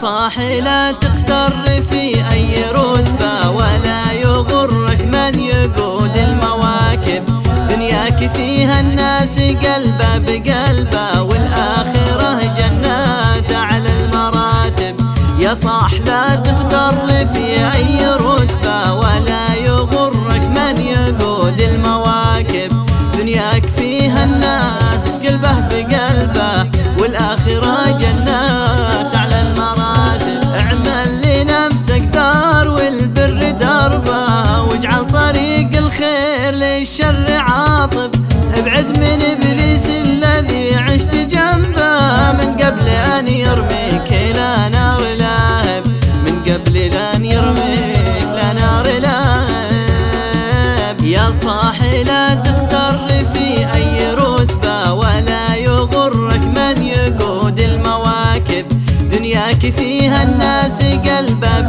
صاحي لا تغتر في أي رتبة ولا يغرك من يقود المواكب. دنياك فيها الناس قلبه بقلبه والآخرة جنات على المراتب. يا صاح لا تغتر في الخير للشر عاطب ابعد من إبليس الذي عشت جنبه. من قبل أن يرميك إلى نار لهب من قبل أن يرميك لنار لهب يا صاحي لا تغتر في أي رتبة ولا يغرك من يقود المواكب. دنياك فيها الناس قلبه